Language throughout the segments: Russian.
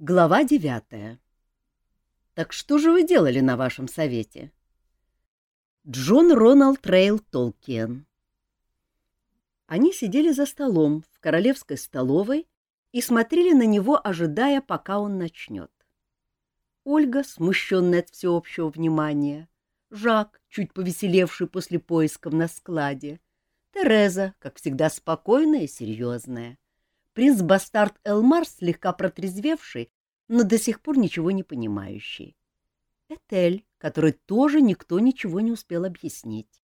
Глава девятая. Так что же вы делали на вашем совете? Джон Роналд Рейл Толкиен. Они сидели за столом в королевской столовой и смотрели на него, ожидая, пока он начнет. Ольга, смущенная от всеобщего внимания, Жак, чуть повеселевший после поисков на складе, Тереза, как всегда спокойная и серьезная, принц-бастард Элмар, слегка протрезвевший, но до сих пор ничего не понимающий. Этель, которой тоже никто ничего не успел объяснить.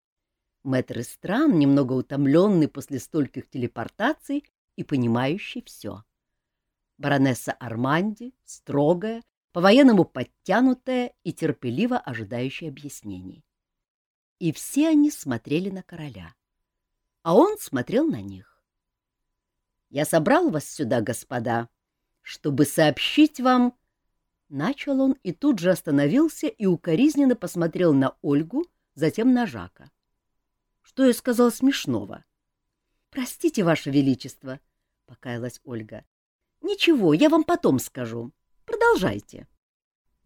Мэтр Стран, немного утомленный после стольких телепортаций и понимающий все. Баронесса Арманди, строгая, по-военному подтянутая и терпеливо ожидающая объяснений. И все они смотрели на короля. А он смотрел на них. Я собрал вас сюда, господа, чтобы сообщить вам...» Начал он и тут же остановился и укоризненно посмотрел на Ольгу, затем на Жака. «Что я сказал смешного?» «Простите, Ваше Величество», — покаялась Ольга. «Ничего, я вам потом скажу. Продолжайте».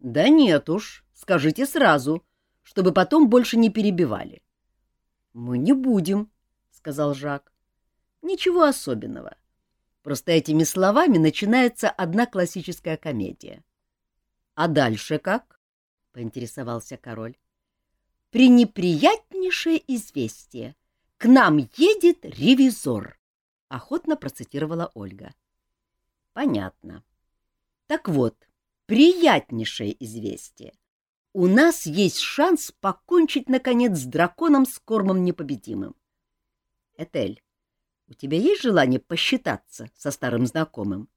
«Да нет уж, скажите сразу, чтобы потом больше не перебивали». «Мы не будем», — сказал Жак. «Ничего особенного. Просто этими словами начинается одна классическая комедия. — А дальше как? — поинтересовался король. — Пренеприятнейшее известие. К нам едет ревизор, — охотно процитировала Ольга. — Понятно. Так вот, приятнейшее известие. У нас есть шанс покончить, наконец, с драконом Скормом Непобедимым. Этель, у тебя есть желание посчитаться со старым знакомым?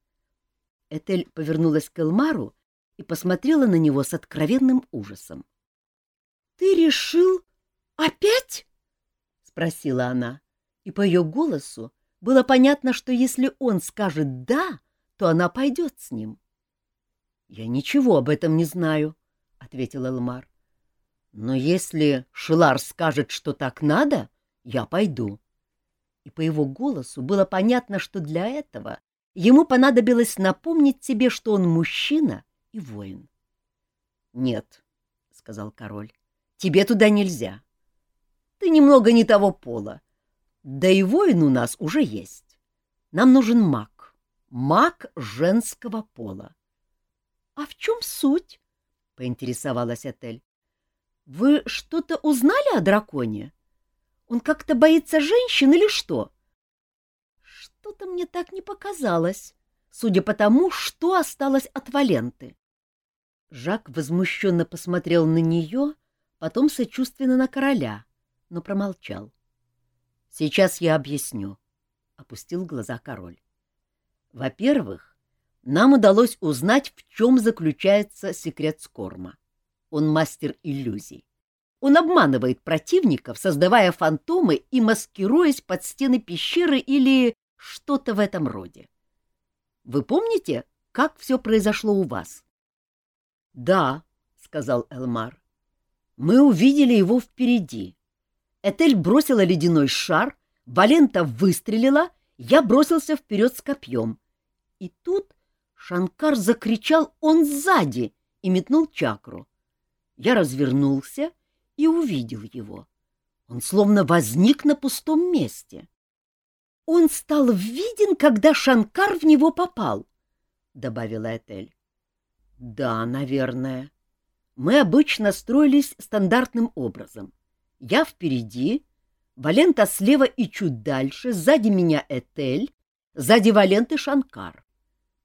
Этель повернулась к Элмару и посмотрела на него с откровенным ужасом. — Ты решил опять? — спросила она, и по ее голосу было понятно, что если он скажет «да», то она пойдет с ним. — Я ничего об этом не знаю, — ответил Элмар. — Но если Шилар скажет, что так надо, я пойду. — и по его голосу было понятно, что для этого ему понадобилось напомнить себе, что он мужчина и воин. — Нет, — сказал король, — тебе туда нельзя. Ты немного не того пола. Да и воин у нас уже есть. Нам нужен маг. Маг женского пола. — А в чем суть? — поинтересовалась Этель. — Вы что-то узнали о драконе? — он как-то боится женщин или что? Что-то мне так не показалось, судя по тому, что осталось от Валенты. Жак возмущенно посмотрел на нее, потом сочувственно на короля, но промолчал. — Сейчас я объясню, — опустил глаза король. — Во-первых, нам удалось узнать, в чем заключается секрет Скорма. Он мастер иллюзий. Он обманывает противников, создавая фантомы и маскируясь под стены пещеры или что-то в этом роде. Вы помните, как все произошло у вас? — Да, — сказал Элмар. — Мы увидели его впереди. Этель бросила ледяной шар, Валента выстрелила, я бросился вперед с копьем. И тут Шанкар закричал «Он сзади!» и метнул чакру. Я развернулся — и увидел его. Он словно возник на пустом месте. Он стал виден, когда Шанкар в него попал, — добавила Этель. — Да, наверное. Мы обычно строились стандартным образом. Я впереди, Валента слева и чуть дальше, сзади меня Этель, сзади Валенты Шанкар.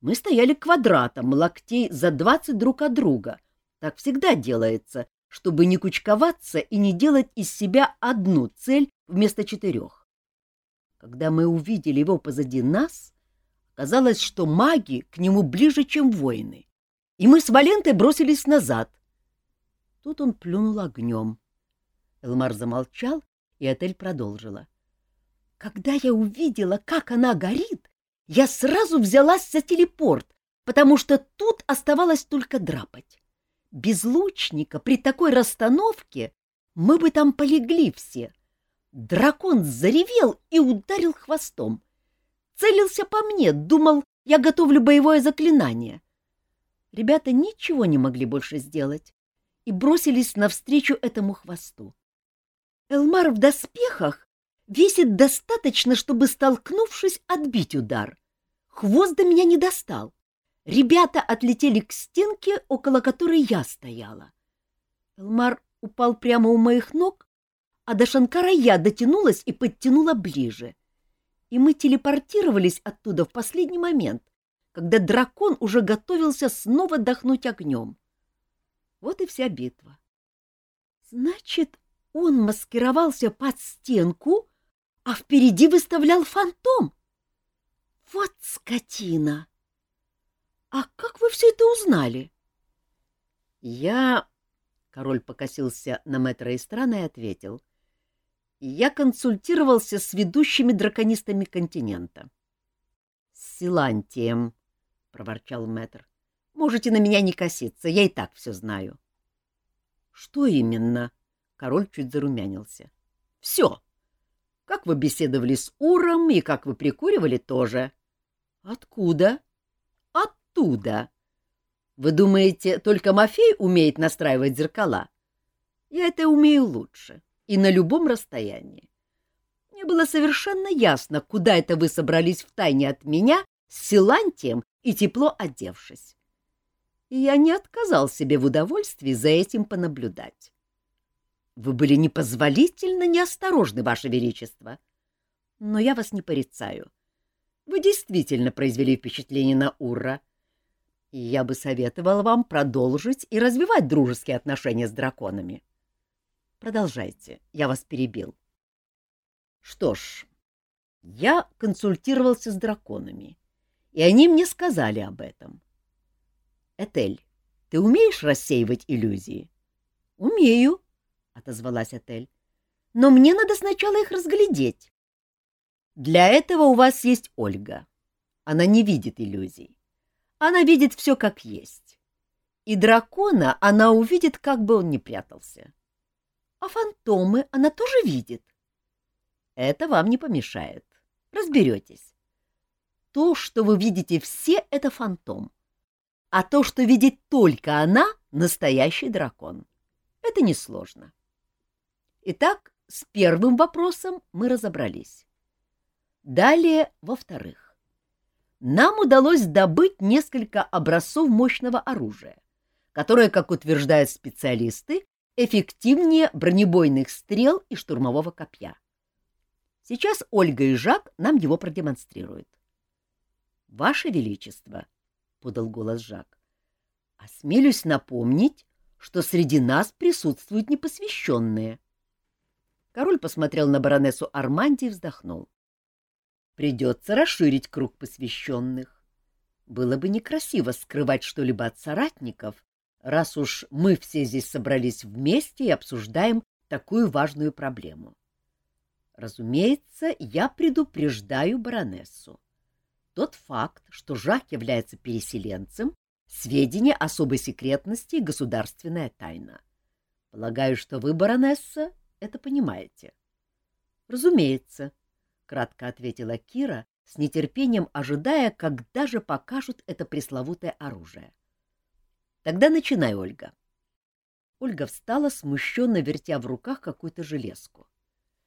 Мы стояли квадратом, локтей за двадцать друг от друга. Так всегда делается, чтобы не кучковаться и не делать из себя одну цель вместо четырех. Когда мы увидели его позади нас, казалось, что маги к нему ближе, чем воины, и мы с Валентой бросились назад. Тут он плюнул огнем. Элмар замолчал, и Отель продолжила. Когда я увидела, как она горит, я сразу взялась за телепорт, потому что тут оставалось только драпать. Без лучника при такой расстановке мы бы там полегли все. Дракон заревел и ударил хвостом. Целился по мне, думал, я готовлю боевое заклинание. Ребята ничего не могли больше сделать и бросились навстречу этому хвосту. Элмар в доспехах весит достаточно, чтобы, столкнувшись, отбить удар. Хвост до меня не достал. Ребята отлетели к стенке, около которой я стояла. Элмар упал прямо у моих ног, а до Шанкара я дотянулась и подтянула ближе. И мы телепортировались оттуда в последний момент, когда дракон уже готовился снова дохнуть огнем. Вот и вся битва. Значит, он маскировался под стенку, а впереди выставлял фантом. Вот скотина! А как вы все это узнали? Я... Король покосился на мэтра Истрана и ответил. Я консультировался с ведущими драконистами континента. — С Силантием, — проворчал мэтр. — Можете на меня не коситься, я и так все знаю. — Что именно? — король чуть зарумянился. — Все. Как вы беседовали с Уром и как вы прикуривали тоже. — Откуда? — Оттуда. Вы думаете, только Мафей умеет настраивать зеркала? Я это умею лучше и на любом расстоянии. Мне было совершенно ясно, куда это вы собрались втайне от меня с Силантием и тепло одевшись. И я не отказал себе в удовольствии за этим понаблюдать. Вы были непозволительно неосторожны, Ваше Величество. Но я вас не порицаю. Вы действительно произвели впечатление на Урра, и я бы советовал вам продолжить и развивать дружеские отношения с драконами. Продолжайте, я вас перебил. Что ж, я консультировался с драконами и они мне сказали об этом. Этель, ты умеешь рассеивать иллюзии? — Умею, — отозвалась Этель. — Но мне надо сначала их разглядеть. Для этого у вас есть Ольга. Она не видит иллюзий. Она видит все как есть. И дракона она увидит, как бы он ни прятался. А фантомы она тоже видит. Это вам не помешает. Разберетесь. То, что вы видите все, — это фантом. А то, что видит только она, — настоящий дракон. Это несложно. Итак, с первым вопросом мы разобрались. Далее, во-вторых, нам удалось добыть несколько образцов мощного оружия, которое, как утверждают специалисты, эффективнее бронебойных стрел и штурмового копья. Сейчас Ольга и Жак нам его продемонстрируют. — Ваше Величество, — подал голос Жак, — осмелюсь напомнить, что среди нас присутствуют непосвященные. Король посмотрел на баронессу Арманди и вздохнул. Придется расширить круг посвященных. Было бы некрасиво скрывать что-либо от соратников, раз уж мы все здесь собрались вместе и обсуждаем такую важную проблему. Разумеется, я предупреждаю баронессу. Тот факт, что Жак является переселенцем, сведения особой секретности и государственная тайна. Полагаю, что вы, баронесса, это понимаете. — Разумеется, — кратко ответила Кира, с нетерпением ожидая, когда же покажут это пресловутое оружие. — Тогда начинай, Ольга. Ольга встала, смущенно вертя в руках какую-то железку.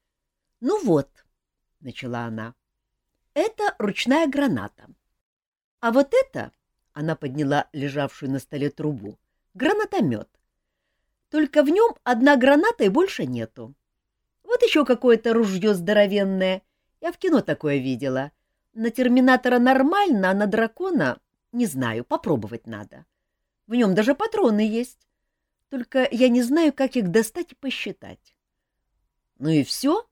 — Ну вот, — начала она, это ручная граната. А вот это, она подняла лежавшую на столе трубу, гранатомет. Только в нем одна граната и больше нету. Вот еще какое-то ружье здоровенное. Я в кино такое видела. На терминатора нормально, а на дракона, не знаю, попробовать надо. В нем даже патроны есть. Только я не знаю, как их достать и посчитать. Ну и все.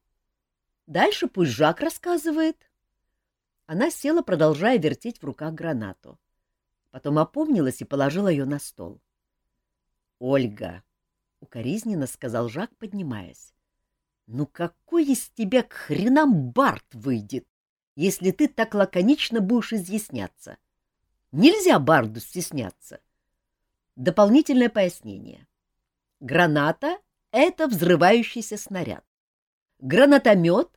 Дальше пусть Жак рассказывает. Она села, продолжая вертеть в руках гранату. Потом опомнилась и положила ее на стол. — Ольга, — укоризненно сказал Жак, поднимаясь, — ну какой из тебя к хренам Барт выйдет, если ты так лаконично будешь изъясняться? Нельзя Барду стесняться. Дополнительное пояснение. Граната — это взрывающийся снаряд. Гранатомет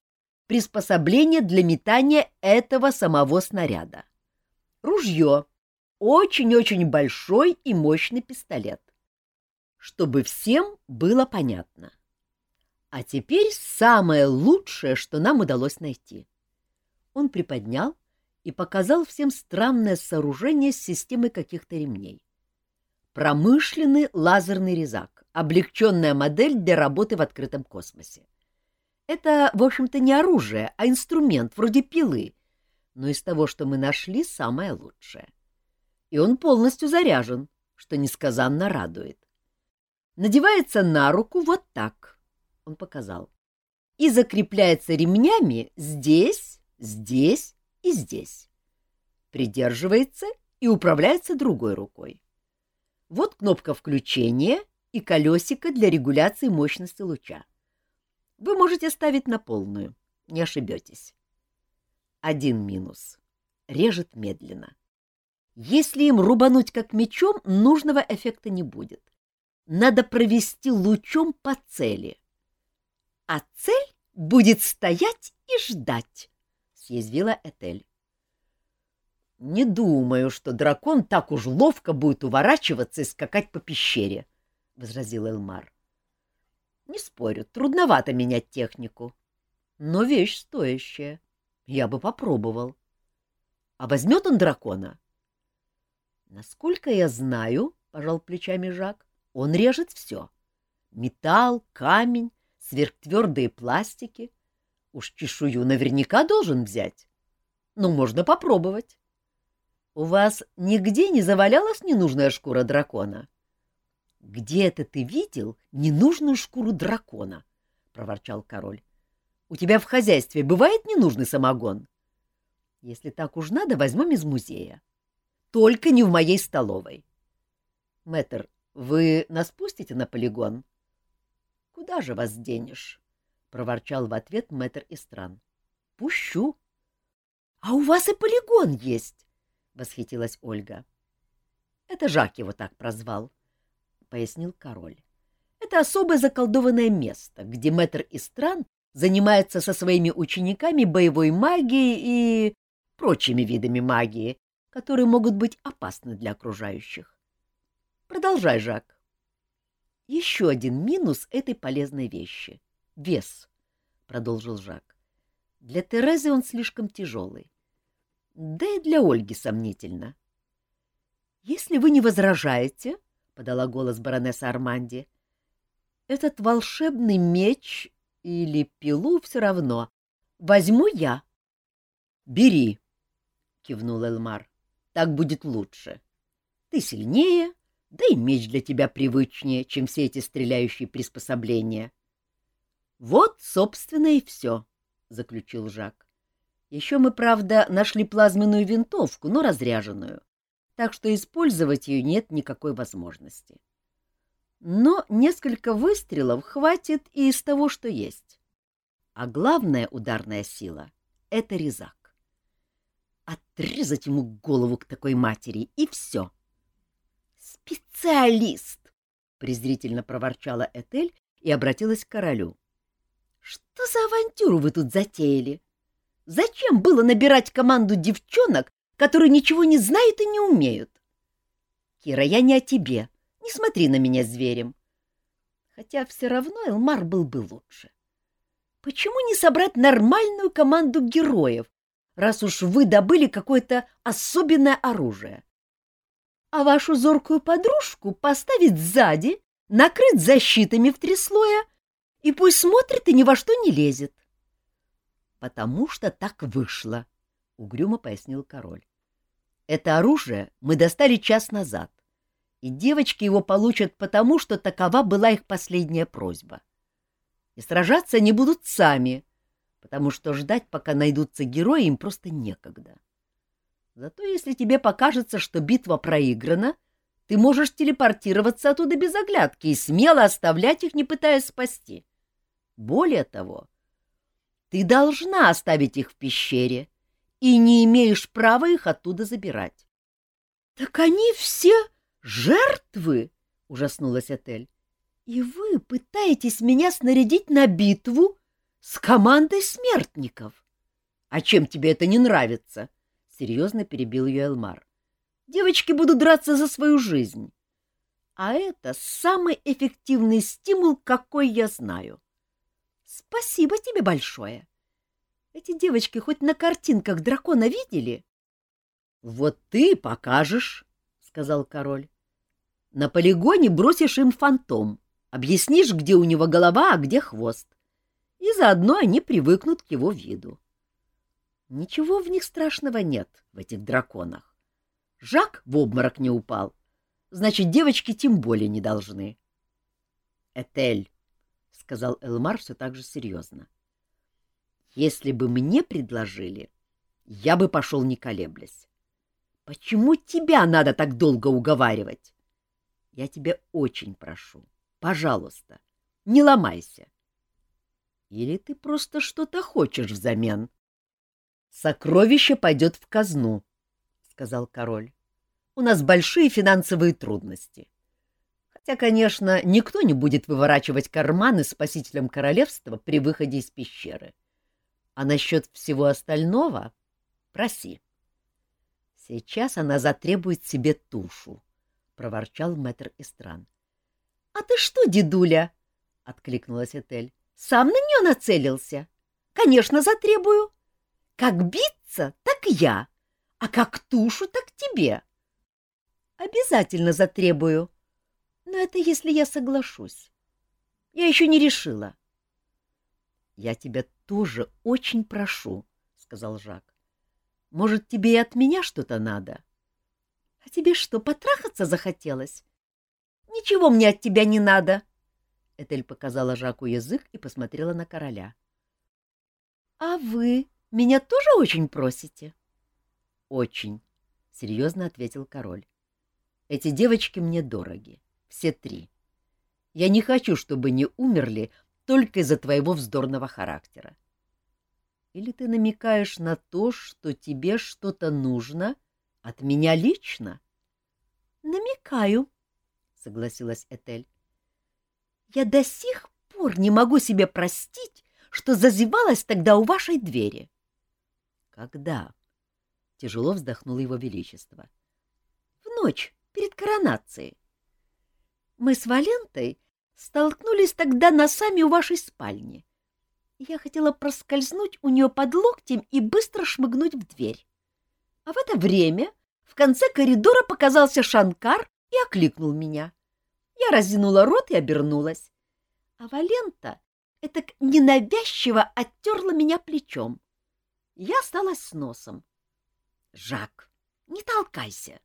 приспособление для метания этого самого снаряда. Ружье очень-очень большой и мощный пистолет. Чтобы всем было понятно. А теперь самое лучшее, что нам удалось найти. Он приподнял и показал всем странное сооружение с системой каких-то ремней. Промышленный лазерный резак, облегченная модель для работы в открытом космосе. Это, в общем-то, не оружие, а инструмент, вроде пилы, но из того, что мы нашли, самое лучшее. И он полностью заряжен, что несказанно радует. Надевается на руку вот так, — он показал, и закрепляется ремнями здесь, здесь и здесь. Придерживается и управляется другой рукой. Вот кнопка включения и колесико для регуляции мощности луча. Вы можете ставить на полную, не ошибетесь. Один минус. Режет медленно. Если им рубануть как мечом, нужного эффекта не будет. Надо провести лучом по цели. А цель будет стоять и ждать, — съязвила Этель. Не думаю, что дракон так уж ловко будет уворачиваться и скакать по пещере, — возразил Элмар. — Не спорю, трудновато менять технику. Но вещь стоящая. Я бы попробовал. А возьмет он дракона? — Насколько я знаю, — пожал плечами Жак, — он режет все. Металл, камень, сверхтвердые пластики. Уж чешую наверняка должен взять. Ну, можно попробовать. У вас нигде не завалялась ненужная шкура дракона? — Где это ты видел ненужную шкуру дракона? — проворчал король. — У тебя в хозяйстве бывает ненужный самогон? — Если так уж надо, возьмем из музея. Только не в моей столовой. — Мэтр, вы нас пустите на полигон? — Куда же вас денешь? — проворчал в ответ мэтр Истран. — Пущу. — А у вас и полигон есть! — восхитилась Ольга. — Это Жак его так прозвал, — пояснил король. — Это особое заколдованное место, где мэтр из стран занимается со своими учениками боевой магией и прочими видами магии, которые могут быть опасны для окружающих. Продолжай, Жак. Еще один минус этой полезной вещи — вес, — продолжил Жак. Для Терезы он слишком тяжелый да и для Ольги сомнительно. — Если вы не возражаете, — подала голос баронесса Арманди, — этот волшебный меч или пилу все равно возьму я. — Бери, — кивнул Элмар, — так будет лучше. Ты сильнее, да и меч для тебя привычнее, чем все эти стреляющие приспособления. — Вот, собственно, и все, — заключил Жак. Еще мы, правда, нашли плазменную винтовку, но разряженную, так что использовать ее нет никакой возможности. Но несколько выстрелов хватит и из того, что есть. А главная ударная сила — это резак. Отрезать ему голову к такой матери, и все. «Специалист!» — презрительно проворчала Этель и обратилась к королю. «Что за авантюру вы тут затеяли?» Зачем было набирать команду девчонок, которые ничего не знают и не умеют? Кира, я не о тебе. Не смотри на меня зверем. Хотя все равно Элмар был бы лучше. Почему не собрать нормальную команду героев, раз уж вы добыли какое-то особенное оружие? А вашу зоркую подружку поставить сзади, накрыть защитами в три слоя, и пусть смотрит и ни во что не лезет потому что так вышло, — угрюмо пояснил король. Это оружие мы достали час назад, и девочки его получат потому, что такова была их последняя просьба. И сражаться они будут сами, потому что ждать, пока найдутся герои, им просто некогда. Зато если тебе покажется, что битва проиграна, ты можешь телепортироваться оттуда без оглядки и смело оставлять их, не пытаясь спасти. Более того, ты должна оставить их в пещере и не имеешь права их оттуда забирать. — Так они все жертвы! — ужаснулась Этель. — И вы пытаетесь меня снарядить на битву с командой смертников? — А чем тебе это не нравится? — серьезно перебил ее Элмар. — Девочки будут драться за свою жизнь. А это самый эффективный стимул, какой я знаю. Спасибо тебе большое. Эти девочки хоть на картинках дракона видели? — Вот ты покажешь, — сказал король. — На полигоне бросишь им фантом, объяснишь, где у него голова, а где хвост. И заодно они привыкнут к его виду. Ничего в них страшного нет, в этих драконах. Жак в обморок не упал. Значит, девочки тем более не должны. — Этель, — сказал Элмар все так же серьезно, — если бы мне предложили, я бы пошел не колеблясь. Почему тебя надо так долго уговаривать? Я тебя очень прошу, пожалуйста, не ломайся. Или ты просто что-то хочешь взамен? Сокровище пойдет в казну, — сказал король. У нас большие финансовые трудности. Хотя, конечно, никто не будет выворачивать карманы спасителям королевства при выходе из пещеры. А насчет всего остального проси. Сейчас она затребует себе тушу, — проворчал мэтр Истран. — А ты что, дедуля? — откликнулась Этель. — Сам на нее нацелился? — Конечно, затребую. Как биться, так я, а как тушу, так тебе. Обязательно затребую. Но это если я соглашусь. Я еще не решила. — Я тебя тоже очень прошу, — сказал Жак. — Может, тебе и от меня что-то надо? — А тебе что, потрахаться захотелось? — Ничего мне от тебя не надо. Этель показала Жаку язык и посмотрела на короля. — А вы меня тоже очень просите? — Очень, — серьезно ответил король. — Эти девочки мне дороги, все три. Я не хочу, чтобы они умерли только из-за твоего вздорного характера. Или ты намекаешь на то, что тебе что-то нужно от меня лично? — Намекаю, — согласилась Этель. — Я до сих пор не могу себе простить, что зазевалась тогда у вашей двери. Когда? Тяжело вздохнул его величество. В ночь перед коронацией. Мы с Валентой столкнулись тогда носами у вашей спальни. Я хотела проскользнуть у нее под локтем и быстро шмыгнуть в дверь. А в это время в конце коридора показался Шанкар и окликнул меня. Я разинула рот и обернулась. А Валента это ненавязчиво оттерла меня плечом. Я осталась с носом. — Жак, не толкайся.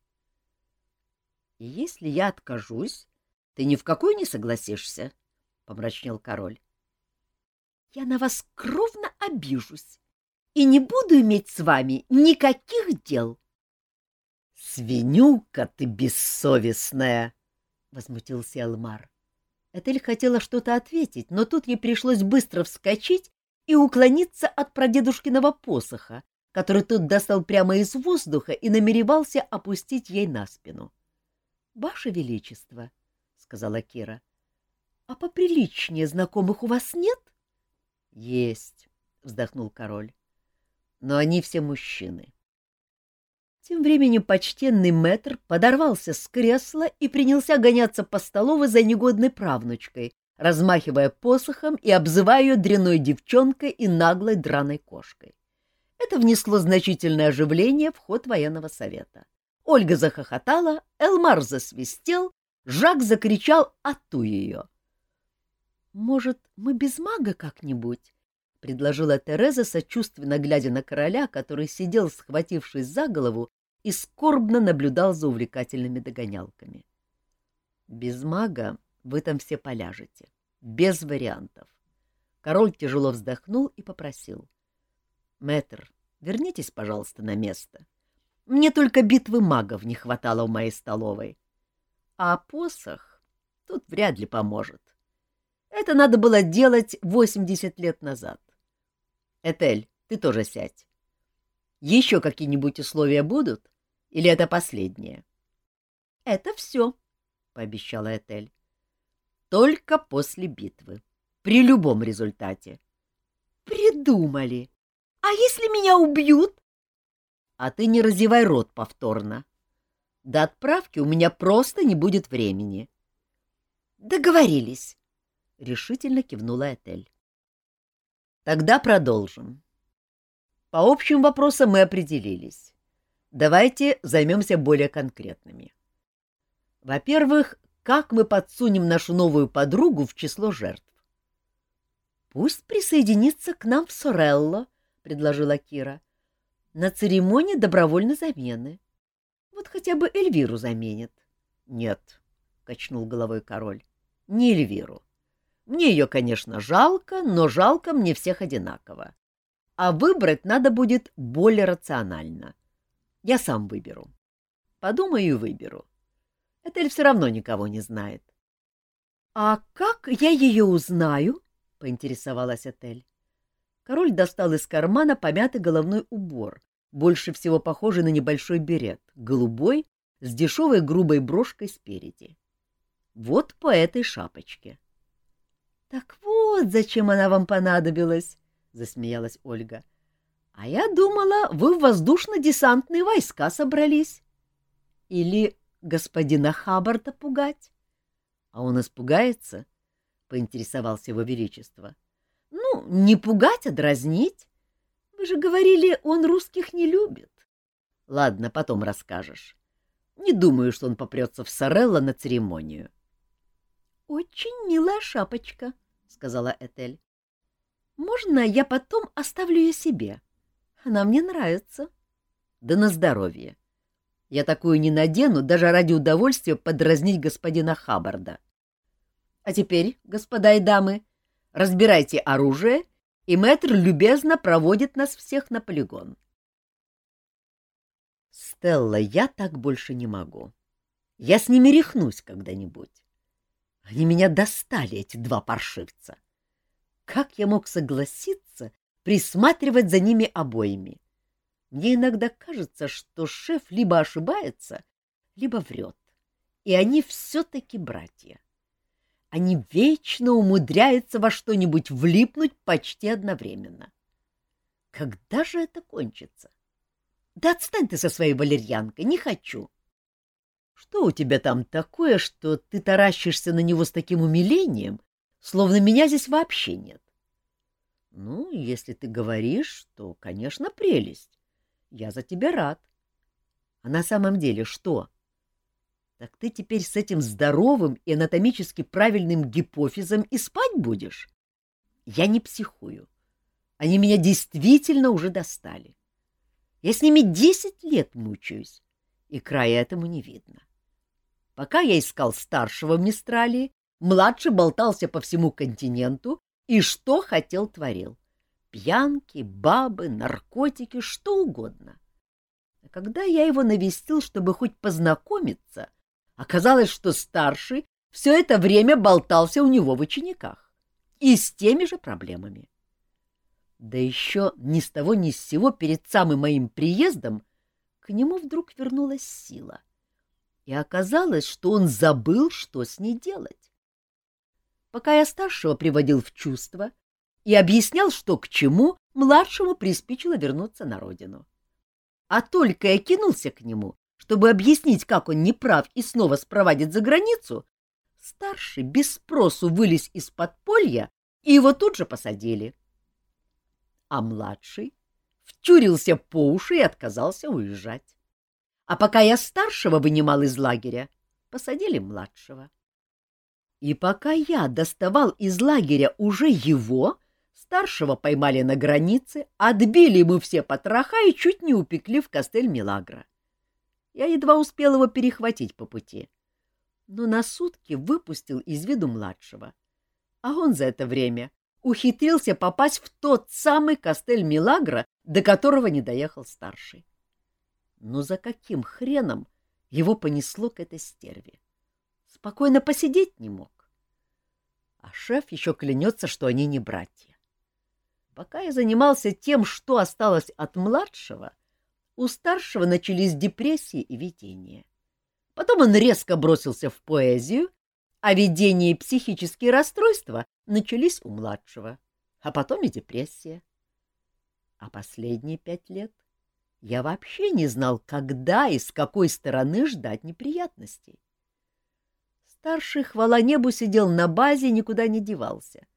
— Если я откажусь, ты ни в какую не согласишься, — помрачнел король. — Я на вас кровно обижусь и не буду иметь с вами никаких дел. — Свинюка ты бессовестная! — возмутился Элмар. Этель хотела что-то ответить, но тут ей пришлось быстро вскочить и уклониться от прадедушкиного посоха, который тот достал прямо из воздуха и намеревался опустить ей на спину. — Ваше Величество, — сказала Кира, — а поприличнее знакомых у вас нет? — Есть, — вздохнул король, — но они все мужчины. Тем временем почтенный мэтр подорвался с кресла и принялся гоняться по столовой за негодной правнучкой, размахивая посохом и обзывая ее дряной девчонкой и наглой драной кошкой. Это внесло значительное оживление в ход военного совета. Ольга захохотала, Элмар засвистел, Жак закричал «Ату ее!». «Может, мы без мага как-нибудь?» — предложила Тереза, сочувственно глядя на короля, который сидел, схватившись за голову, и скорбно наблюдал за увлекательными догонялками. «Без мага вы там все поляжете. Без вариантов. Король тяжело вздохнул и попросил. — Мэтр, вернитесь, пожалуйста, на место. Мне только битвы магов не хватало в моей столовой. А посох тут вряд ли поможет. Это надо было делать восемьдесят лет назад. Этель, ты тоже сядь. Еще какие-нибудь условия будут? Или это последнее? — Это все, — пообещала Этель. Только после битвы. При любом результате. Придумали. А если меня убьют? А ты не разевай рот повторно. До отправки у меня просто не будет времени. — Договорились, — решительно кивнула Этель. — Тогда продолжим. По общим вопросам мы определились. Давайте займемся более конкретными. Во-первых, как мы подсунем нашу новую подругу в число жертв? — Пусть присоединится к нам в Сорелло, — предложила Кира. — На церемонии добровольной замены. Вот хотя бы Эльвиру заменит. — Нет, — качнул головой король, — не Эльвиру. Мне ее, конечно, жалко, но жалко мне всех одинаково. А выбрать надо будет более рационально. Я сам выберу. Подумаю и выберу. Этель все равно никого не знает. — А как я ее узнаю? — поинтересовалась Этель. Король достал из кармана помятый головной убор, больше всего похожий на небольшой берет, голубой, с дешевой грубой брошкой спереди. Вот по этой шапочке. — так вот, зачем она вам понадобилась, засмеялась Ольга. А я думала, вы в воздушно-десантные войска собрались. Или господина Хаббарда пугать? А он испугается? поинтересовался его величество. Ну, не пугать, а дразнить. Вы же говорили, он русских не любит. Ладно, потом расскажешь. Не думаю, что он попрется в Сорелло на церемонию. Очень милая шапочка, — сказала Этель. — Можно я потом оставлю ее себе? Она мне нравится. — Да на здоровье. Я такую не надену даже ради удовольствия подразнить господина Хаббарда. А теперь, господа и дамы, разбирайте оружие, и мэтр любезно проводит нас всех на полигон. Стелла, я так больше не могу. Я с ними рехнусь когда-нибудь. Они меня достали, эти два паршивца. Как я мог согласиться присматривать за ними обоими? Мне иногда кажется, что шеф либо ошибается, либо врет. И они все-таки братья. Они вечно умудряются во что-нибудь влипнуть почти одновременно. Когда же это кончится? Да отстань ты со своей валерьянкой, не хочу. Что у тебя там такое, что ты таращишься на него с таким умилением, словно меня здесь вообще нет? Ну, если ты говоришь, то, конечно, прелесть. Я за тебя рад. А на самом деле что? Так ты теперь с этим здоровым и анатомически правильным гипофизом и спать будешь? Я не психую. Они меня действительно уже достали. Я с ними десять лет мучаюсь, и края этому не видно. Пока я искал старшего в Мистралии, младший болтался по всему континенту и что хотел творил. Пьянки, бабы, наркотики, что угодно. А когда я его навестил, чтобы хоть познакомиться, оказалось, что старший все это время болтался у него в учениках. И с теми же проблемами. Да еще ни с того ни с сего перед самым моим приездом к нему вдруг вернулась сила и оказалось, что он забыл, что с ней делать. Пока я старшего приводил в чувство и объяснял, что к чему, младшему приспичило вернуться на родину. А только я кинулся к нему, чтобы объяснить, как он неправ и снова спровадит за границу, старший без спросу вылез из подполья, и его тут же посадили. А младший втюрился по уши и отказался уезжать. А пока я старшего вынимал из лагеря, посадили младшего. И пока я доставал из лагеря уже его, старшего поймали на границе, отбили ему все потроха и чуть не упекли в костель Милагра. Я едва успел его перехватить по пути, но на сутки выпустил из виду младшего. А он за это время ухитрился попасть в тот самый костель Милагра, до которого не доехал старший. Но за каким хреном его понесло к этой стерве? Спокойно посидеть не мог. А шеф еще клянется, что они не братья. Пока я занимался тем, что осталось от младшего, у старшего начались депрессии и видения. Потом он резко бросился в поэзию, а видение и психические расстройства начались у младшего, а потом и депрессия. А последние пять лет я вообще не знал, когда и с какой стороны ждать неприятностей. Старший, хвала небу, сидел на базе и никуда не девался.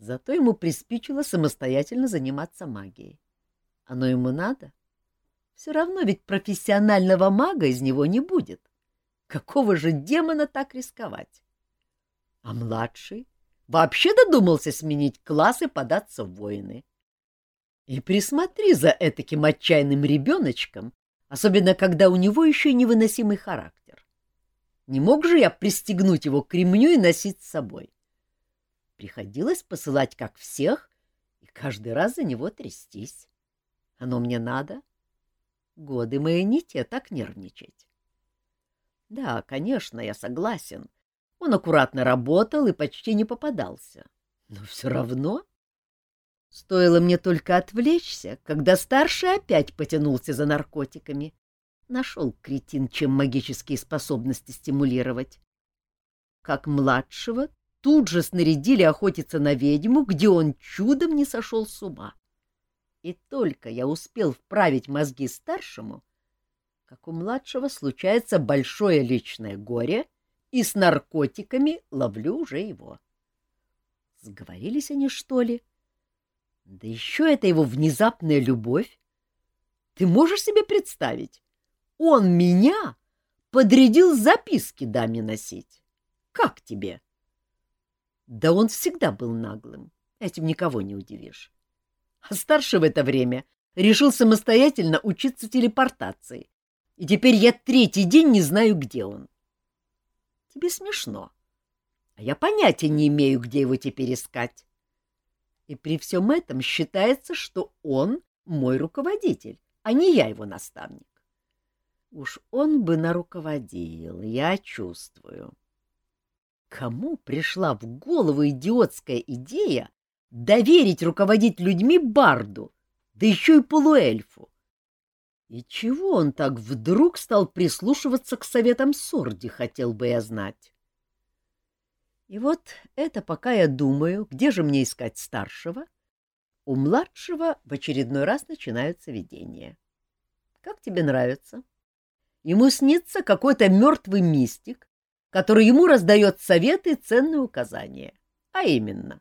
Зато ему приспичило самостоятельно заниматься магией. Оно ему надо? Все равно ведь профессионального мага из него не будет. Какого же демона так рисковать? А младший вообще додумался сменить класс и податься в воины. И присмотри за этаким отчаянным ребеночком, особенно когда у него еще и невыносимый характер. Не мог же я пристегнуть его к ремню и носить с собой. Приходилось посылать как всех и каждый раз за него трястись. Оно мне надо? Годы мои не те так нервничать. Да, конечно, я согласен. Он аккуратно работал и почти не попадался. Но все равно Стоило мне только отвлечься, когда старший опять потянулся за наркотиками. Нашел кретин, чем магические способности стимулировать. Как младшего тут же снарядили охотиться на ведьму, где он чудом не сошел с ума. И только я успел вправить мозги старшему, как у младшего случается большое личное горе, и с наркотиками ловлю уже его. Сговорились они, что ли? — да еще это его внезапная любовь. Ты можешь себе представить? Он меня подрядил записки даме носить. Как тебе? Да он всегда был наглым. Этим никого не удивишь. А старший в это время решил самостоятельно учиться телепортации. И теперь я третий день не знаю, где он. Тебе смешно. А я понятия не имею, где его теперь искать. И при всем этом считается, что он мой руководитель, а не я его наставник. Уж он бы наруководил, я чувствую. Кому пришла в голову идиотская идея доверить руководить людьми Барду, да еще и полуэльфу? И чего он так вдруг стал прислушиваться к советам Сорди, хотел бы я знать? И вот это пока я думаю, где же мне искать старшего, у младшего в очередной раз начинаются видения. Как тебе нравится? Ему снится какой-то мертвый мистик, который ему раздает советы и ценные указания. А именно,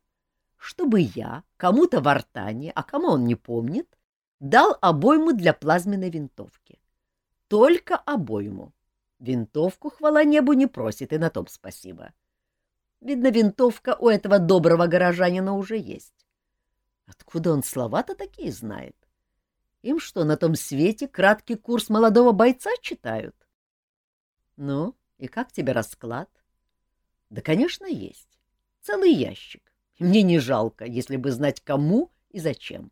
чтобы я кому-то в артане, а кому он не помнит, дал обойму для плазменной винтовки. Только обойму. Винтовку, хвала небу, не просит, и на том спасибо. — Видно, винтовка у этого доброго горожанина уже есть. Откуда он слова-то такие знает? Им что, на том свете краткий курс молодого бойца читают? Ну, и как тебе расклад? Да, конечно, есть. Целый ящик. Мне не жалко, если бы знать, кому и зачем.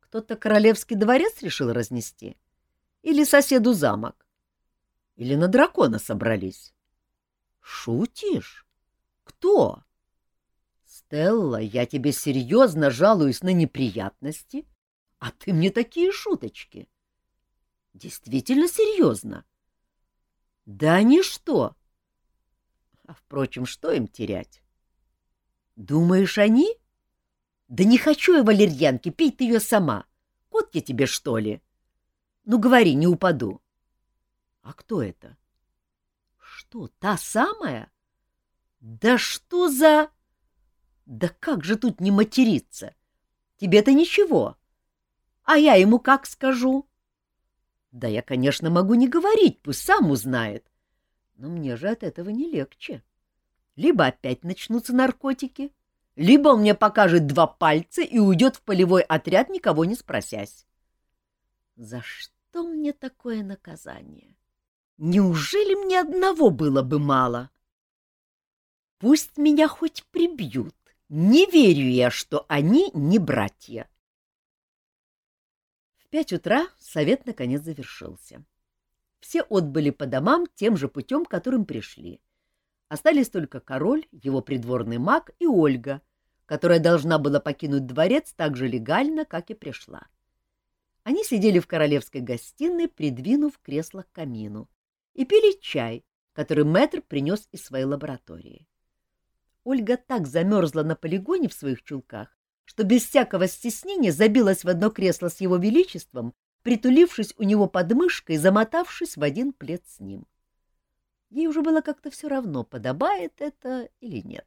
Кто-то королевский дворец решил разнести? Или соседу замок? Или на дракона собрались? Шутишь? Кто? Стелла, я тебе серьезно жалуюсь на неприятности, а ты мне такие шуточки. Действительно серьезно. Да ничто. А, впрочем, что им терять? Думаешь, они? Да не хочу я валерьянки, пей ты ее сама. Кот я тебе, что ли? Ну, говори, не упаду. А кто это? Что, та самая? Да что за... Да как же тут не материться? Тебе-то ничего. А я ему как скажу? Да я, конечно, могу не говорить, пусть сам узнает. Но мне же от этого не легче. Либо опять начнутся наркотики, либо он мне покажет два пальца и уйдет в полевой отряд, никого не спросясь. За что мне такое наказание? Неужели мне одного было бы мало? Пусть меня хоть прибьют. Не верю я, что они не братья. Пять утра совет наконец завершился. Все отбыли по домам тем же путем, которым пришли. Остались только король, его придворный маг и Ольга, которая должна была покинуть дворец так же легально, как и пришла. Они сидели в королевской гостиной, придвинув кресло к камину, и пили чай, который мэтр принес из своей лаборатории. Ольга так замерзла на полигоне в своих чулках, что без всякого стеснения забилась в одно кресло с его величеством, притулившись у него под мышкой, замотавшись в один плед с ним. Ей уже было как-то все равно, подобает это или нет.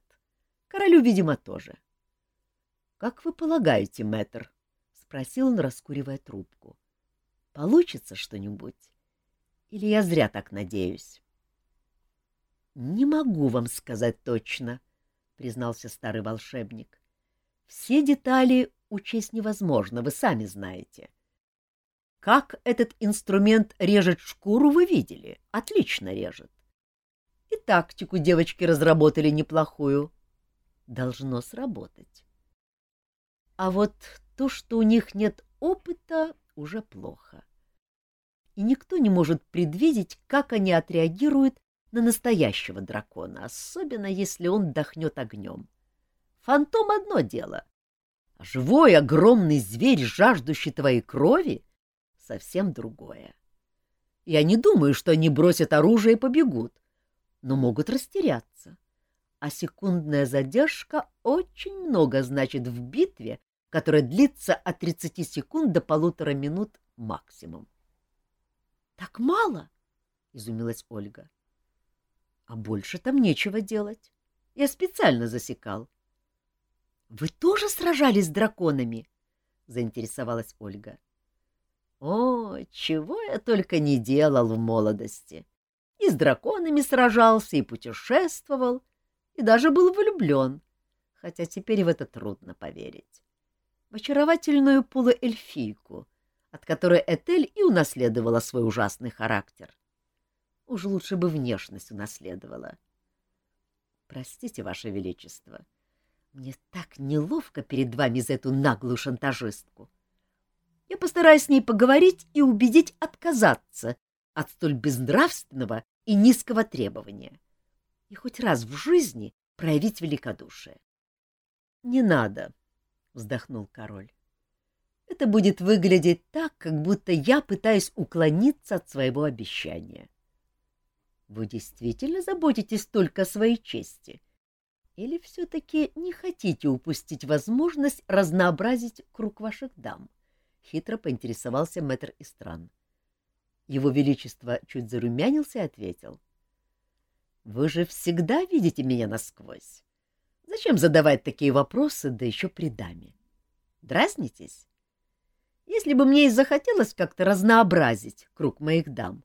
Королю, видимо, тоже. — Как вы полагаете, мэтр? — спросил он, раскуривая трубку. — Получится что-нибудь? Или я зря так надеюсь? — Не могу вам сказать точно, — признался старый волшебник. — Все детали учесть невозможно, вы сами знаете. Как этот инструмент режет шкуру, вы видели. Отлично режет. И тактику девочки разработали неплохую. Должно сработать. А вот то, что у них нет опыта, уже плохо. И никто не может предвидеть, как они отреагируют на настоящего дракона, особенно если он дохнет огнем. Фантом — одно дело, а живой огромный зверь, жаждущий твоей крови — совсем другое. Я не думаю, что они бросят оружие и побегут, но могут растеряться. А секундная задержка очень много значит в битве, которая длится от 30 секунд до полутора минут максимум. — Так мало? — изумилась Ольга. — А больше там нечего делать. Я специально засекал. — вы тоже сражались с драконами? заинтересовалась Ольга. О, чего я только не делал в молодости. И с драконами сражался, и путешествовал, и даже был влюблен, хотя теперь в это трудно поверить. В очаровательную полуэльфийку, от которой Этель и унаследовала свой ужасный характер. Уж лучше бы внешность унаследовала. Простите, Ваше Величество, — мне так неловко перед вами за эту наглую шантажистку. Я постараюсь с ней поговорить и убедить отказаться от столь безнравственного и низкого требования. И хоть раз в жизни проявить великодушие. — Не надо, — вздохнул король. — Это будет выглядеть так, как будто я пытаюсь уклониться от своего обещания. — Вы действительно заботитесь только о своей чести? — или все-таки не хотите упустить возможность разнообразить круг ваших дам? — хитро поинтересовался мэтр Истран. Его Величество чуть зарумянился и ответил. — Вы же всегда видите меня насквозь. Зачем задавать такие вопросы, да еще при даме? Дразнитесь? Если бы мне и захотелось как-то разнообразить круг моих дам,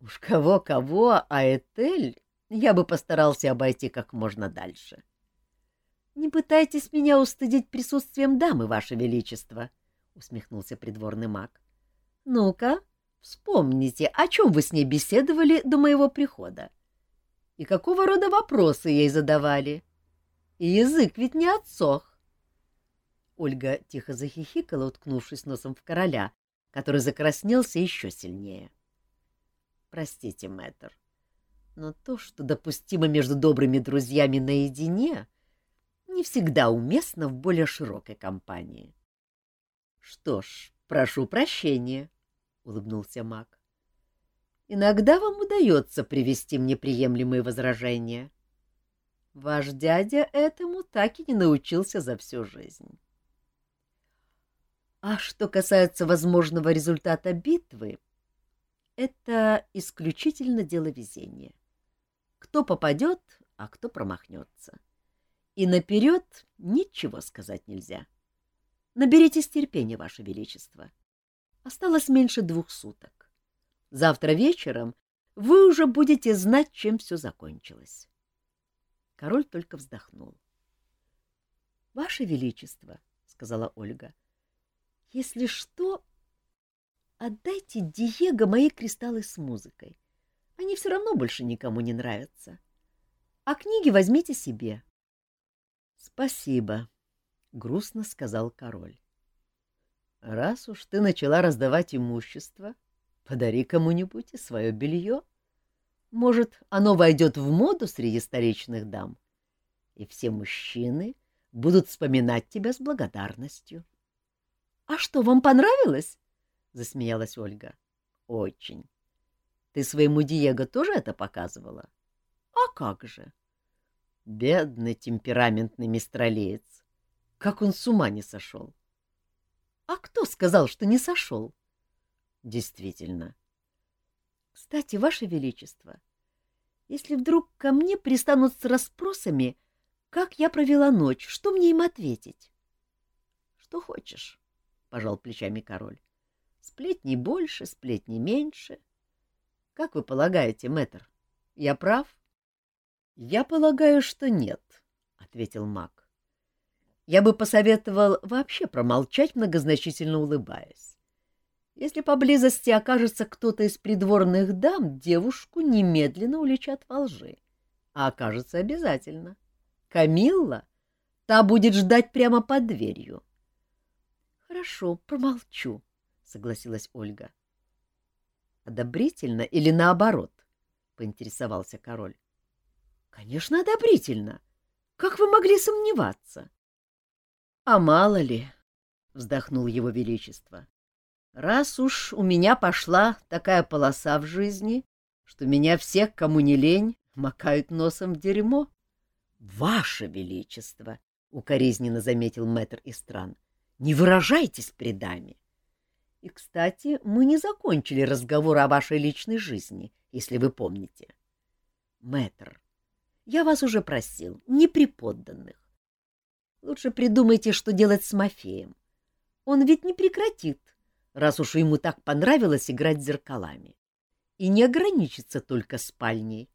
уж кого-кого, а Этель я бы постарался обойти как можно дальше. — Не пытайтесь меня устыдить присутствием дамы, Ваше Величество, — усмехнулся придворный маг. — Ну-ка, вспомните, о чем вы с ней беседовали до моего прихода? И какого рода вопросы ей задавали? И язык ведь не отсох. Ольга тихо захихикала, уткнувшись носом в короля, который закраснелся еще сильнее. — Простите, мэтр, но то, что допустимо между добрыми друзьями наедине, не всегда уместно в более широкой компании. — Что ж, прошу прощения, — улыбнулся маг. — Иногда вам удается привести мне приемлемые возражения. Ваш дядя этому так и не научился за всю жизнь. А что касается возможного результата битвы, это исключительно дело везения кто попадет, а кто промахнется. И наперед ничего сказать нельзя. Наберитесь терпения, Ваше Величество. Осталось меньше двух суток. Завтра вечером вы уже будете знать, чем все закончилось. Король только вздохнул. — Ваше Величество, — сказала Ольга, — если что, отдайте Диего мои кристаллы с музыкой. Они все равно больше никому не нравятся. А книги возьмите себе. — Спасибо, — грустно сказал король. — Раз уж ты начала раздавать имущество, подари кому-нибудь и свое белье. Может, оно войдет в моду среди столичных дам, и все мужчины будут вспоминать тебя с благодарностью. — А что, вам понравилось? — засмеялась Ольга. — Очень. Ты своему Диего тоже это показывала? А как же? Бедный темпераментный мистралеец. Как он с ума не сошел. А кто сказал, что не сошел? Действительно. Кстати, Ваше Величество, если вдруг ко мне пристанут с расспросами, как я провела ночь, что мне им ответить? — Что хочешь, — пожал плечами король. — Сплетни больше, сплетни меньше. Как вы полагаете, мэтр, я прав? — Я полагаю, что нет, — ответил маг. Я бы посоветовал вообще промолчать, многозначительно улыбаясь. Если поблизости окажется кто-то из придворных дам, девушку немедленно уличат во лжи. А окажется обязательно. Камилла, та будет ждать прямо под дверью. — Хорошо, промолчу, — согласилась Ольга. — Одобрительно или наоборот? — поинтересовался король. — Конечно, одобрительно. Как вы могли сомневаться? — А мало ли, — вздохнул его величество. Раз уж у меня пошла такая полоса в жизни, что меня всех, кому не лень, макают носом в дерьмо. — Ваше Величество! — укоризненно заметил мэтр Истран. — Не выражайтесь предами. И, кстати, мы не закончили разговор о вашей личной жизни, если вы помните. Мэтр, я вас уже просил, не при подданных. Лучше придумайте, что делать с Мафеем. Он ведь не прекратит раз уж ему так понравилось играть зеркалами. И не ограничится только спальней.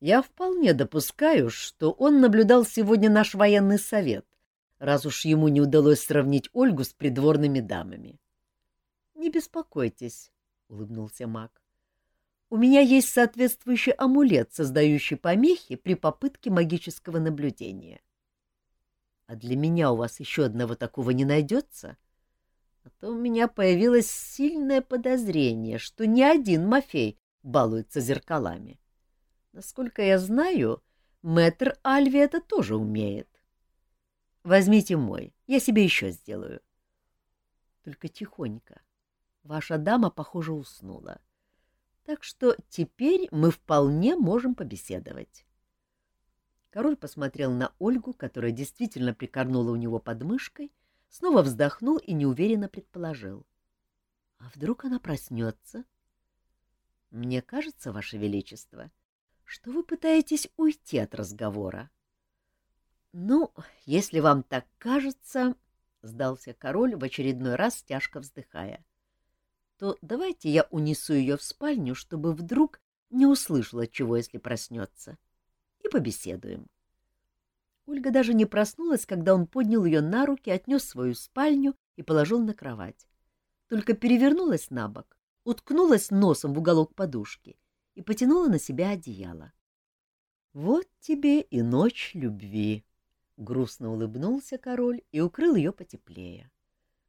Я вполне допускаю, что он наблюдал сегодня наш военный совет, раз уж ему не удалось сравнить Ольгу с придворными дамами. — Не беспокойтесь, — улыбнулся маг. — У меня есть соответствующий амулет, создающий помехи при попытке магического наблюдения. — А для меня у вас еще одного такого не найдется? — а то у меня появилось сильное подозрение, что ни один Мафей балуется зеркалами. Насколько я знаю, мэтр Альви это тоже умеет. Возьмите мой, я себе еще сделаю. Только тихонько. Ваша дама, похоже, уснула. Так что теперь мы вполне можем побеседовать. Король посмотрел на Ольгу, которая действительно прикорнула у него под мышкой, снова вздохнул и неуверенно предположил. — А вдруг она проснется? — Мне кажется, Ваше Величество, что вы пытаетесь уйти от разговора. — Ну, если вам так кажется, — сдался король в очередной раз, тяжко вздыхая, — то давайте я унесу ее в спальню, чтобы вдруг не услышала чего, если проснется, и побеседуем. — Ольга даже не проснулась, когда он поднял ее на руки, отнес в свою спальню и положил на кровать. Только перевернулась на бок, уткнулась носом в уголок подушки и потянула на себя одеяло. — Вот тебе и ночь любви! — грустно улыбнулся король и укрыл ее потеплее.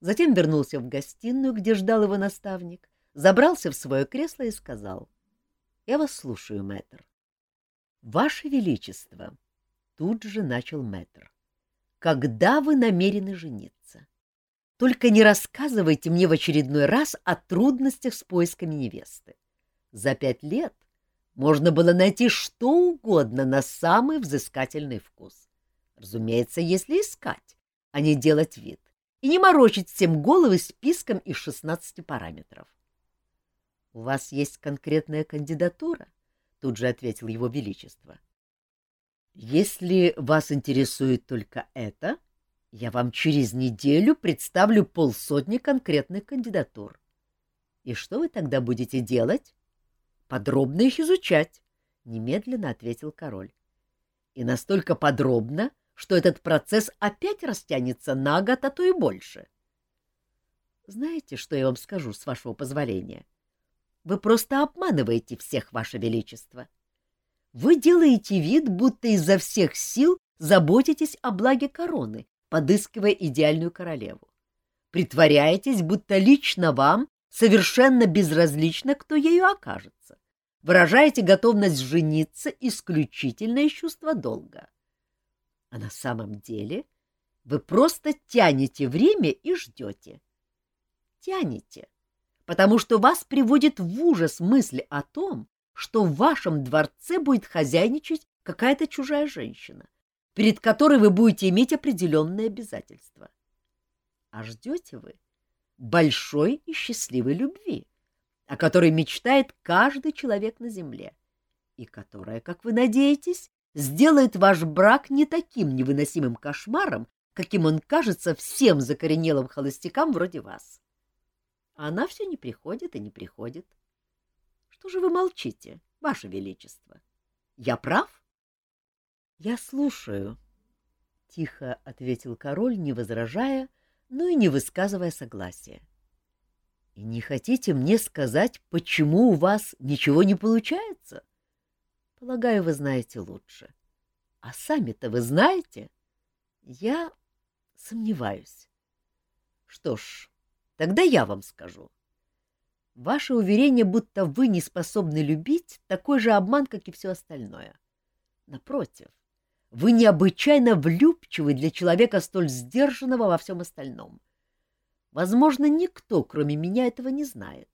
Затем вернулся в гостиную, где ждал его наставник, забрался в свое кресло и сказал. — Я вас слушаю, мэтр. — Ваше Величество! — Тут же начал мэтр. «Когда вы намерены жениться? Только не рассказывайте мне в очередной раз о трудностях с поисками невесты. За пять лет можно было найти что угодно на самый взыскательный вкус. Разумеется, если искать, а не делать вид, и не морочить всем головы списком из 16 параметров. — У вас есть конкретная кандидатура? — тут же ответил его величество. — если вас интересует только это, я вам через неделю представлю полсотни конкретных кандидатур. И что вы тогда будете делать? Подробно их изучать, — немедленно ответил король. И настолько подробно, что этот процесс опять растянется на год, а то и больше. Знаете, что я вам скажу, с вашего позволения? Вы просто обманываете всех, ваше величество. — вы делаете вид, будто изо всех сил заботитесь о благе короны, подыскивая идеальную королеву. Притворяетесь, будто лично вам совершенно безразлично, кто ею окажется. Выражаете готовность жениться исключительно из чувства долга. А на самом деле вы просто тянете время и ждете. Тянете, потому что вас приводит в ужас мысль о том, что в вашем дворце будет хозяйничать какая-то чужая женщина, перед которой вы будете иметь определенные обязательства. А ждете вы, большой и счастливой любви, о которой мечтает каждый человек на земле, и которая, как вы надеетесь, сделает ваш брак не таким невыносимым кошмаром, каким он кажется всем закоренелым холостякам вроде вас. А она все не приходит и не приходит. Что же вы молчите, ваше величество? Я прав? — Я слушаю, — тихо ответил король, не возражая, но и не высказывая согласия. — И не хотите мне сказать, почему у вас ничего не получается? Полагаю, вы знаете лучше. А сами-то вы знаете? Я сомневаюсь. Что ж, тогда я вам скажу. Ваше уверение, будто вы не способны любить, такой же обман, как и все остальное. Напротив, вы необычайно влюбчивы для человека столь сдержанного во всем остальном. Возможно, никто, кроме меня, этого не знает.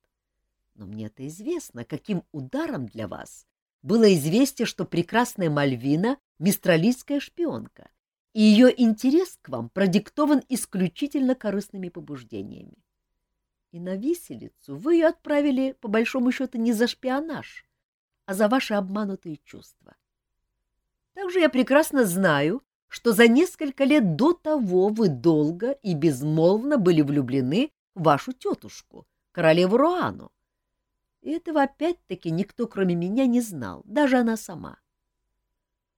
Но мне это известно, каким ударом для вас было известие, что прекрасная Мальвина — мистралийская шпионка, и ее интерес к вам продиктован исключительно корыстными побуждениями. И на виселицу вы ее отправили, по большому счету, не за шпионаж, а за ваши обманутые чувства. Также я прекрасно знаю, что за несколько лет до того вы долго и безмолвно были влюблены в вашу тетушку, королеву Руану. И этого опять-таки никто, кроме меня, не знал, даже она сама.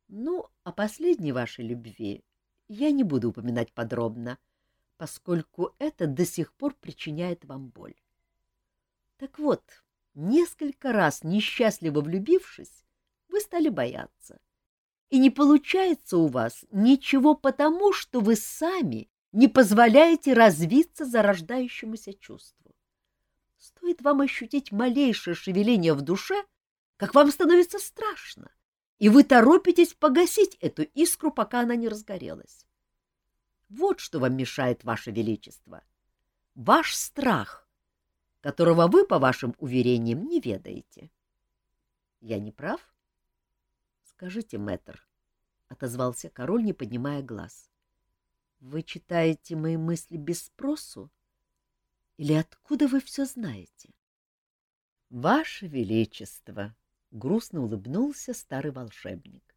Ну, о последней вашей любви я не буду упоминать подробно, поскольку это до сих пор причиняет вам боль. Так вот, несколько раз несчастливо влюбившись, вы стали бояться. И не получается у вас ничего потому, что вы сами не позволяете развиться зарождающемуся чувству. Стоит вам ощутить малейшее шевеление в душе, как вам становится страшно, и вы торопитесь погасить эту искру, пока она не разгорелась. Вот что вам мешает, Ваше Величество. Ваш страх, которого вы, по вашим уверениям, не ведаете. Я не прав? Скажите, мэтр, — отозвался король, не поднимая глаз. — Вы читаете мои мысли без спросу? Или откуда вы все знаете? — Ваше Величество! —— грустно улыбнулся старый волшебник.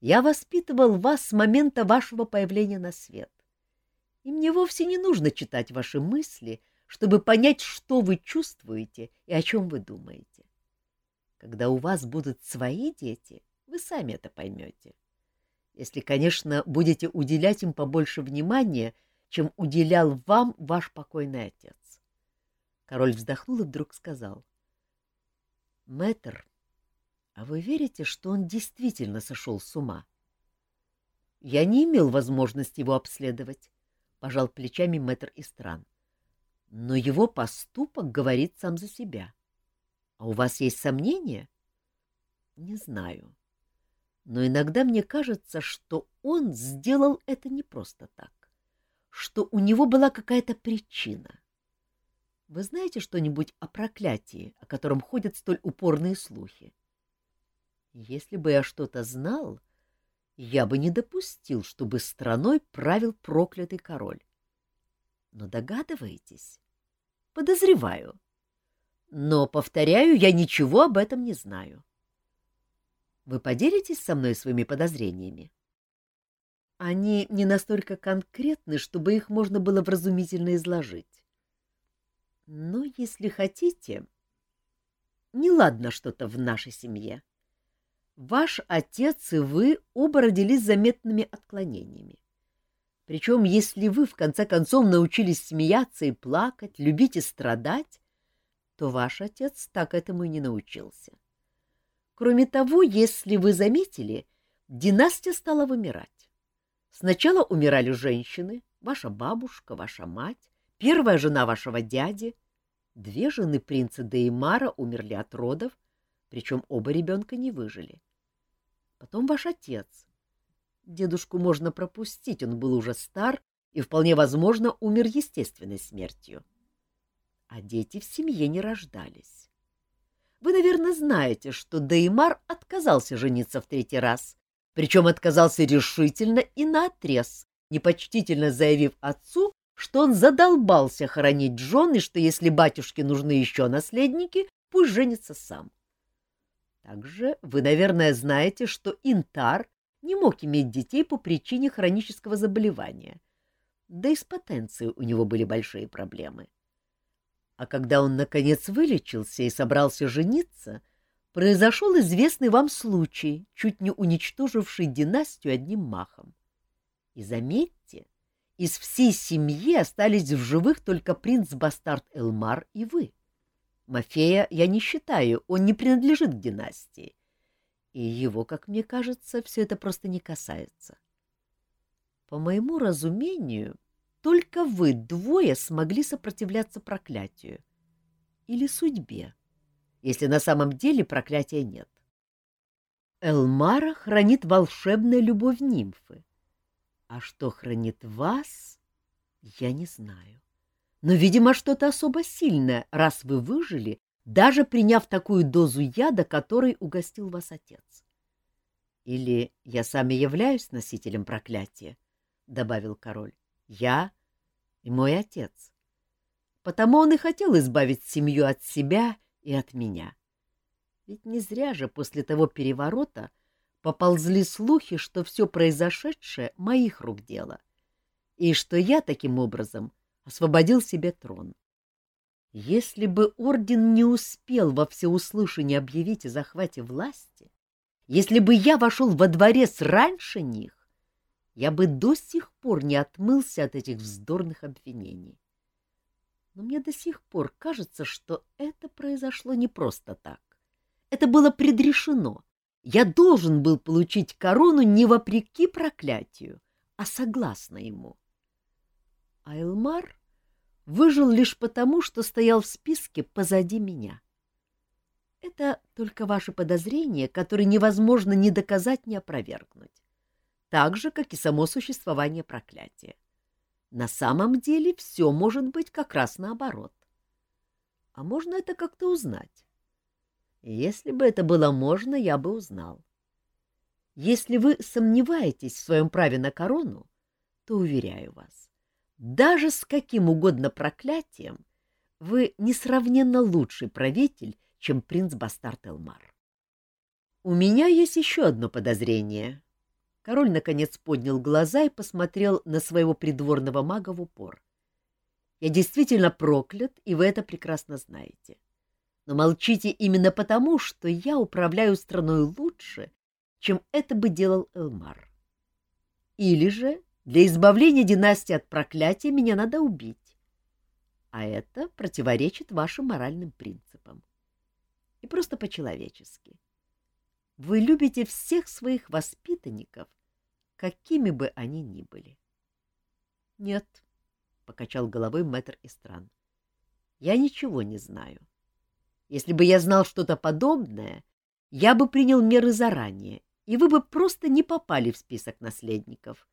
«Я воспитывал вас с момента вашего появления на свет, и мне вовсе не нужно читать ваши мысли, чтобы понять, что вы чувствуете и о чем вы думаете. Когда у вас будут свои дети, вы сами это поймете. Если, конечно, будете уделять им побольше внимания, чем уделял вам ваш покойный отец. Король вздохнул и вдруг сказал. — Мэтр, а вы верите, что он действительно сошел с ума? — Я не имел возможности его обследовать, — пожал плечами мэтр Истран. — Но его поступок говорит сам за себя. А у вас есть сомнения? — Не знаю. Но иногда мне кажется, что он сделал это не просто так, что у него была какая-то причина. Вы знаете что-нибудь о проклятии, о котором ходят столь упорные слухи? — если бы я что-то знал, я бы не допустил, чтобы страной правил проклятый король. Но догадываетесь? Подозреваю. Но, повторяю, я ничего об этом не знаю. Вы поделитесь со мной своими подозрениями? Они не настолько конкретны, чтобы их можно было вразумительно изложить. Но, если хотите, неладно что-то в нашей семье. — Ваш отец и вы оба родились заметными отклонениями. Причем, если вы, в конце концов, научились смеяться и плакать, любить и страдать, то ваш отец так этому и не научился. Кроме того, если вы заметили, династия стала вымирать. Сначала умирали женщины, ваша бабушка, ваша мать, первая жена вашего дяди, две жены принца Деймара умерли от родов, причем оба ребенка не выжили. Потом ваш отец. Дедушку можно пропустить, он был уже стар и, вполне возможно, умер естественной смертью. А дети в семье не рождались. Вы, наверное, знаете, что Деймар отказался жениться в третий раз, причем отказался решительно и наотрез, непочтительно заявив отцу, что он задолбался хоронить Джон и что если батюшке нужны еще наследники, пусть женится сам. Также вы, наверное, знаете, что Интар не мог иметь детей по причине хронического заболевания. Да и с потенцией у него были большие проблемы. А когда он, наконец, вылечился и собрался жениться, произошел известный вам случай, чуть не уничтоживший династию одним махом. И заметьте, из всей семьи остались в живых только принц-бастард Элмар и вы. Мафея я не считаю, он не принадлежит к династии. И его, как мне кажется, все это просто не касается. По моему разумению, только вы двое смогли сопротивляться проклятию. Или судьбе, если на самом деле проклятия нет. Элмара хранит волшебная любовь нимфы. А что хранит вас, я не знаю. Но, видимо, что-то особо сильное, раз вы выжили, даже приняв такую дозу яда, которой угостил вас отец. Или я сами являюсь носителем проклятия, — добавил король. Я и мой отец. Потому он и хотел избавить семью от себя и от меня. Ведь не зря же после того переворота поползли слухи, что все произошедшее — моих рук дело, и что я таким образом — освободил себе трон. Если бы орден не успел во всеуслышание объявить о захвате власти, если бы я вошел во дворец раньше них, я бы до сих пор не отмылся от этих вздорных обвинений. Но мне до сих пор кажется, что это произошло не просто так. Это было предрешено. Я должен был получить корону не вопреки проклятию, а согласно ему. Айлмар выжил лишь потому, что стоял в списке позади меня. Это только ваши подозрения, которые невозможно ни доказать, ни опровергнуть. Так же, как и само существование проклятия. На самом деле все может быть как раз наоборот. А можно это как-то узнать? Если бы это было можно, я бы узнал. Если вы сомневаетесь в своем праве на корону, то, уверяю вас, даже с каким угодно проклятием вы несравненно лучший правитель, чем принц-бастард Элмар. У меня есть еще одно подозрение. Король, наконец, поднял глаза и посмотрел на своего придворного мага в упор. Я действительно проклят, и вы это прекрасно знаете. Но молчите именно потому, что я управляю страной лучше, чем это бы делал Элмар. Или же для избавления династии от проклятия меня надо убить. А это противоречит вашим моральным принципам. И просто по-человечески. Вы любите всех своих воспитанников, какими бы они ни были. — Нет, — покачал головой мэтр Истран, — я ничего не знаю. Если бы я знал что-то подобное, я бы принял меры заранее, и вы бы просто не попали в список наследников,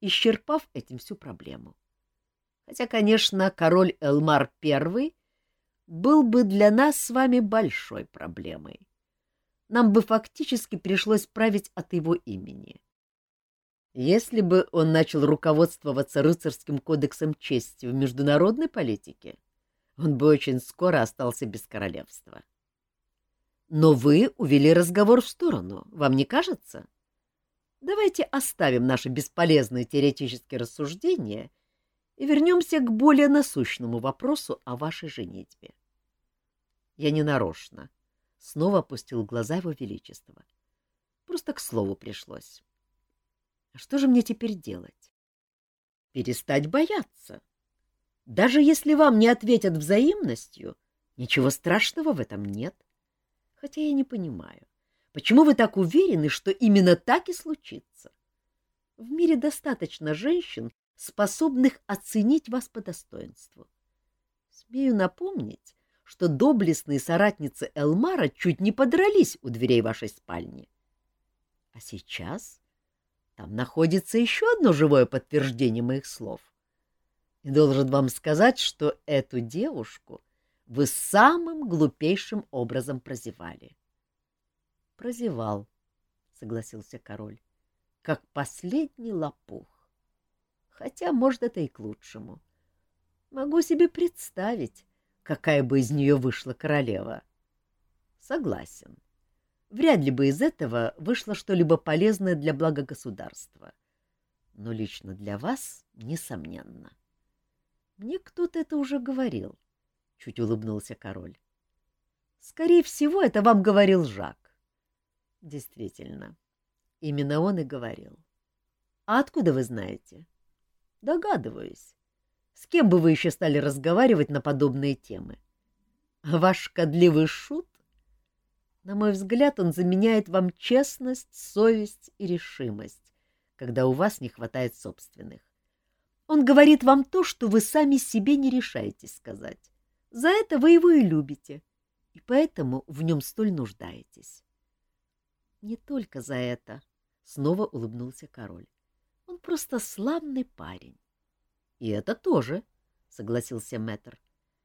исчерпав этим всю проблему. Хотя, конечно, король Элмар I был бы для нас с вами большой проблемой. Нам бы фактически пришлось править от его имени. Если бы он начал руководствоваться рыцарским кодексом чести в международной политике, он бы очень скоро остался без королевства. Но вы увели разговор в сторону, вам не кажется? Давайте оставим наши бесполезные теоретические рассуждения и вернемся к более насущному вопросу о вашей женитьбе. Я не нарочно. Снова опустил глаза его величества. Просто к слову пришлось. А что же мне теперь делать? Перестать бояться. Даже если вам не ответят взаимностью, ничего страшного в этом нет. Хотя я не понимаю, Почему вы так уверены, что именно так и случится? В мире достаточно женщин, способных оценить вас по достоинству. Смею напомнить, что доблестные соратницы Элмара чуть не подрались у дверей вашей спальни. А сейчас там находится еще одно живое подтверждение моих слов. И должен вам сказать, что эту девушку вы самым глупейшим образом прозевали. — Прозевал, — согласился король, — как последний лопух. Хотя, может, это и к лучшему. Могу себе представить, какая бы из нее вышла королева. Согласен. Вряд ли бы из этого вышло что-либо полезное для блага государства. Но лично для вас, несомненно. Мне кто-то это уже говорил, — чуть улыбнулся король. Скорее всего, это вам говорил Жак. Действительно, именно он и говорил. А откуда вы знаете? Догадываюсь. С кем бы вы еще стали разговаривать на подобные темы? Ваш шкодливый шут? На мой взгляд, он заменяет вам честность, совесть и решимость, когда у вас не хватает собственных. Он говорит вам то, что вы сами себе не решаетесь сказать. За это вы его и любите, и поэтому в нем столь нуждаетесь. — Не только за это, — снова улыбнулся король. — Он просто славный парень. — И это тоже, — согласился мэтр.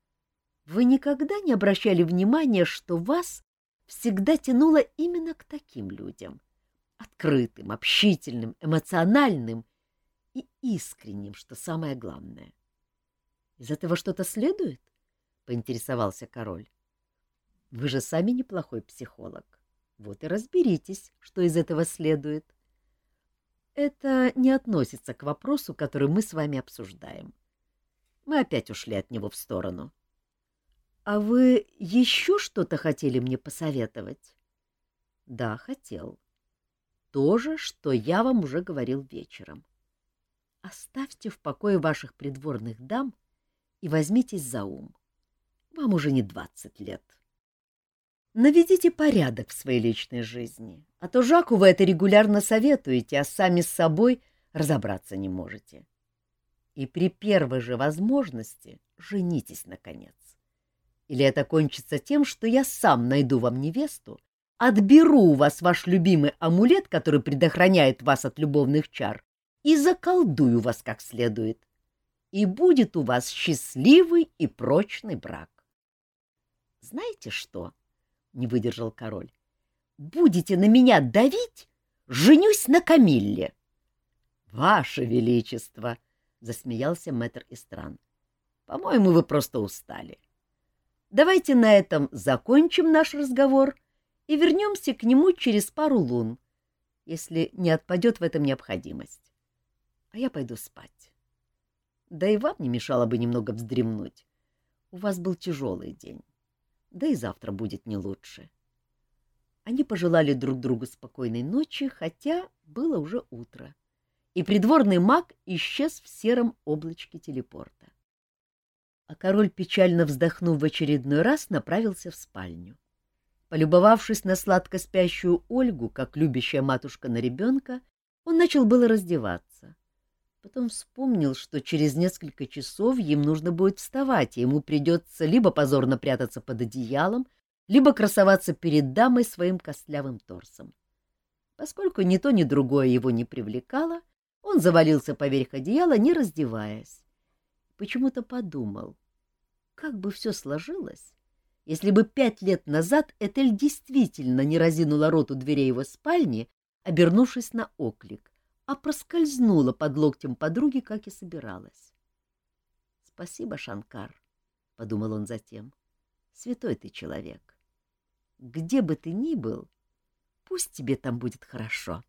— Вы никогда не обращали внимания, что вас всегда тянуло именно к таким людям? Открытым, общительным, эмоциональным и искренним, что самое главное. Из этого что-то следует? — поинтересовался король. — Вы же сами неплохой психолог. Вот и разберитесь, что из этого следует. Это не относится к вопросу, который мы с вами обсуждаем. Мы опять ушли от него в сторону. — А вы еще что-то хотели мне посоветовать? — Да, хотел. То же, что я вам уже говорил вечером. Оставьте в покое ваших придворных дам и возьмитесь за ум. Вам уже не двадцать лет. Наведите порядок в своей личной жизни, а то Жаку вы это регулярно советуете, а сами с собой разобраться не можете. И при первой же возможности женитесь, наконец. Или это кончится тем, что я сам найду вам невесту, отберу у вас ваш любимый амулет, который предохраняет вас от любовных чар, и заколдую вас как следует. И будет у вас счастливый и прочный брак. Знаете что? — не выдержал король. — Будете на меня давить? Женюсь на Камилле. — Ваше Величество! — засмеялся мэтр Истран. — По-моему, вы просто устали. Давайте на этом закончим наш разговор и вернемся к нему через пару лун, если не отпадет в этом необходимость а я пойду спать. Да и вам не мешало бы немного вздремнуть. У вас был тяжелый день, да и завтра будет не лучше. Они пожелали друг другу спокойной ночи, хотя было уже утро, и придворный маг исчез в сером облачке телепорта. А король, печально вздохнув в очередной раз, направился в спальню. Полюбовавшись на сладко спящую Ольгу, как любящая матушка на ребенка, он начал было раздеваться. Потом вспомнил, что через несколько часов им нужно будет вставать, и ему придется либо позорно прятаться под одеялом, либо красоваться перед дамой своим костлявым торсом. Поскольку ни то, ни другое его не привлекало, он завалился поверх одеяла, не раздеваясь. Почему-то подумал, как бы все сложилось, если бы пять лет назад Этель действительно не разинула рот у дверей его спальни, обернувшись на оклик, а проскользнула под локтем подруги, как и собиралась. — Спасибо, Шанкар, — подумал он затем. — Святой ты человек. Где бы ты ни был, пусть тебе там будет хорошо. —